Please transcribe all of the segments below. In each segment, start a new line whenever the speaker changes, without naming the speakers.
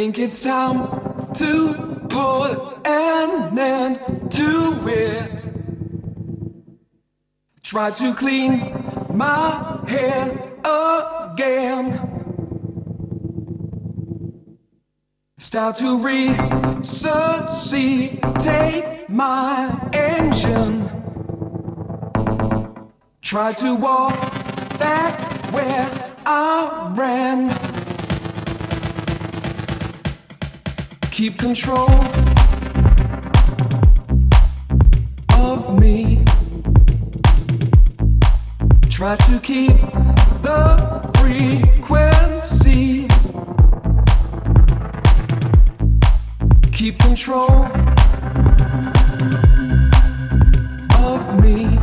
think it's time to put an end to it. Try to clean my head again. Start to resuscitate my engine. Try to walk back where I ran. keep control of me. Try to keep the frequency. Keep control of me.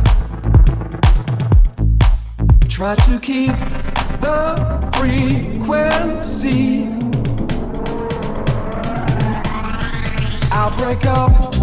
Try to keep the frequency. I'll break up.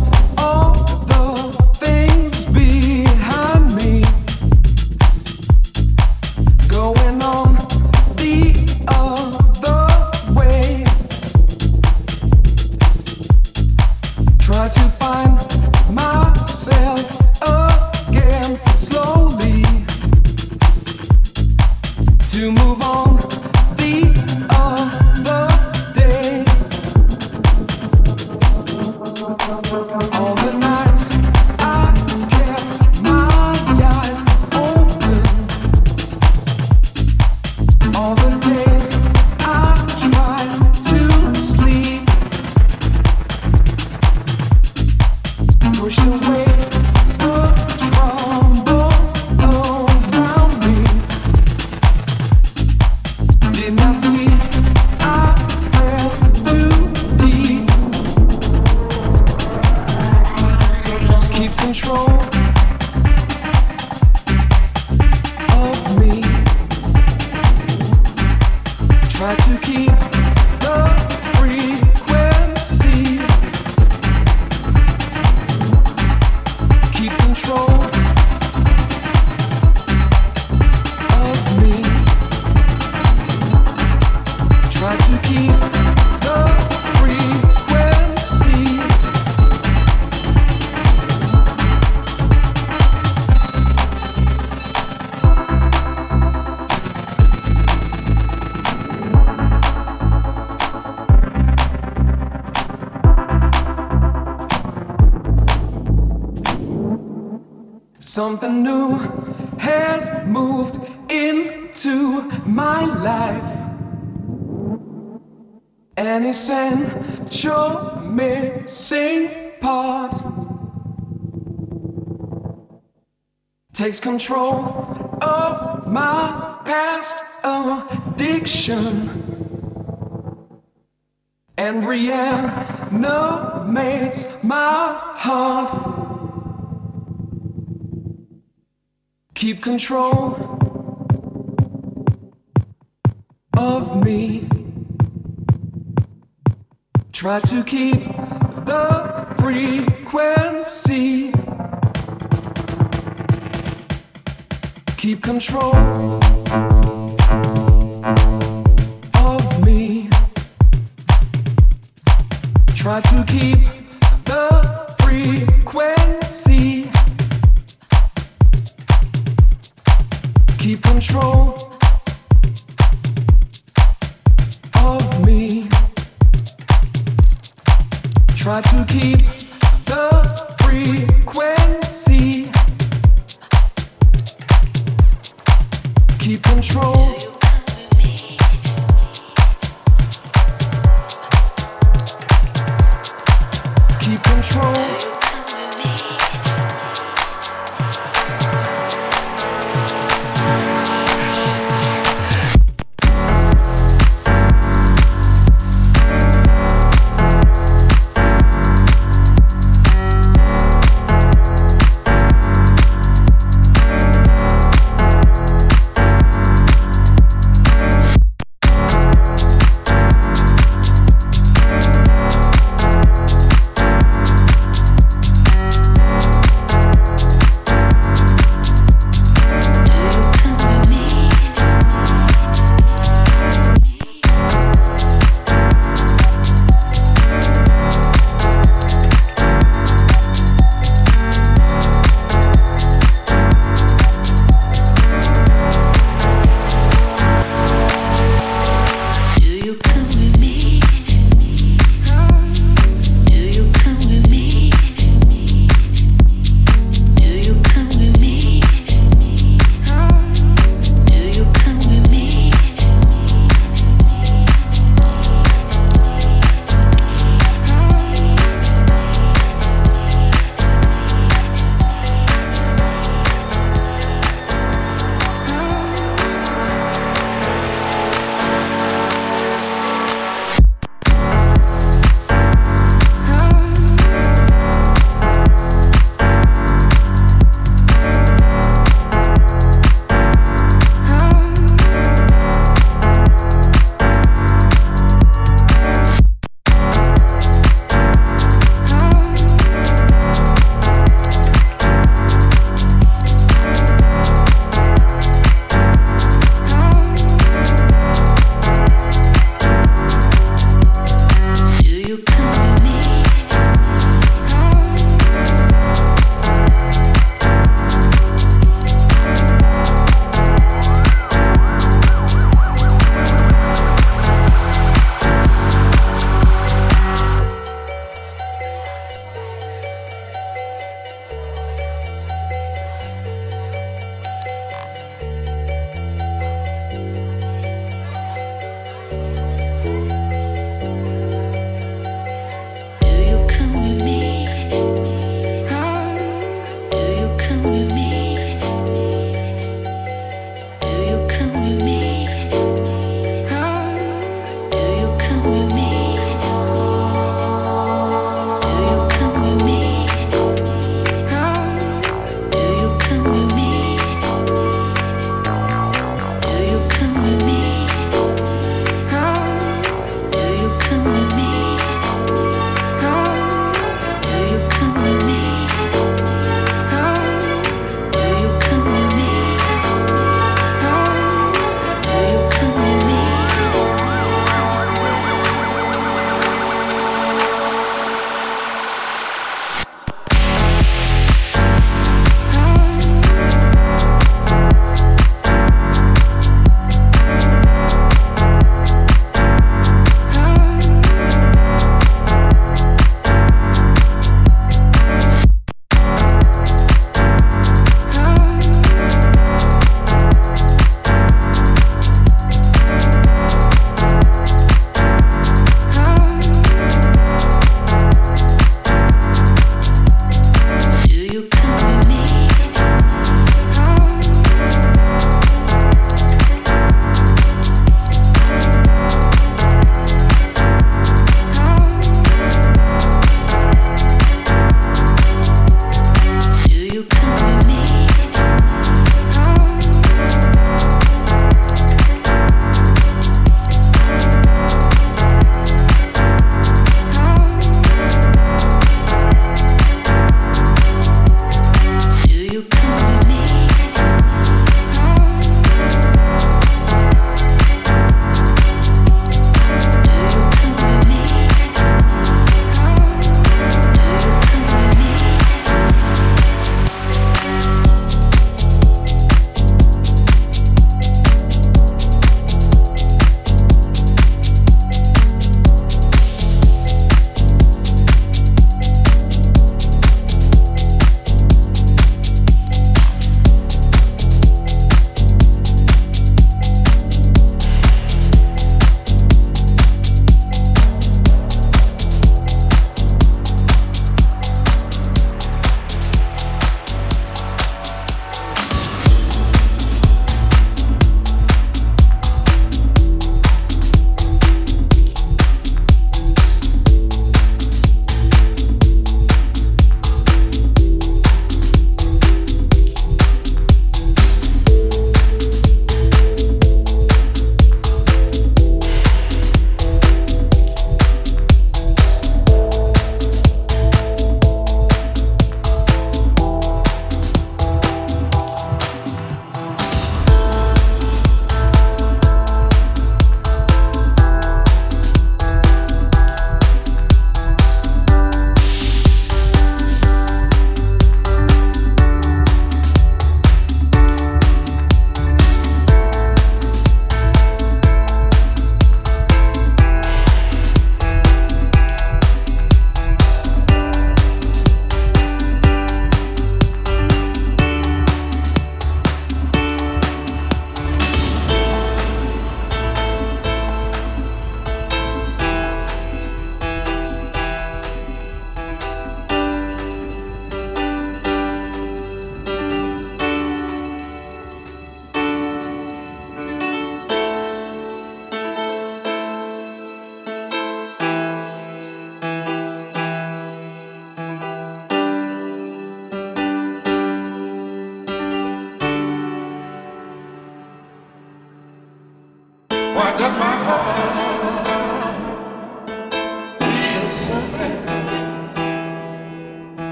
takes control of my past addiction and reanimates my heart. Keep control of me. Try to keep the frequency. keep control.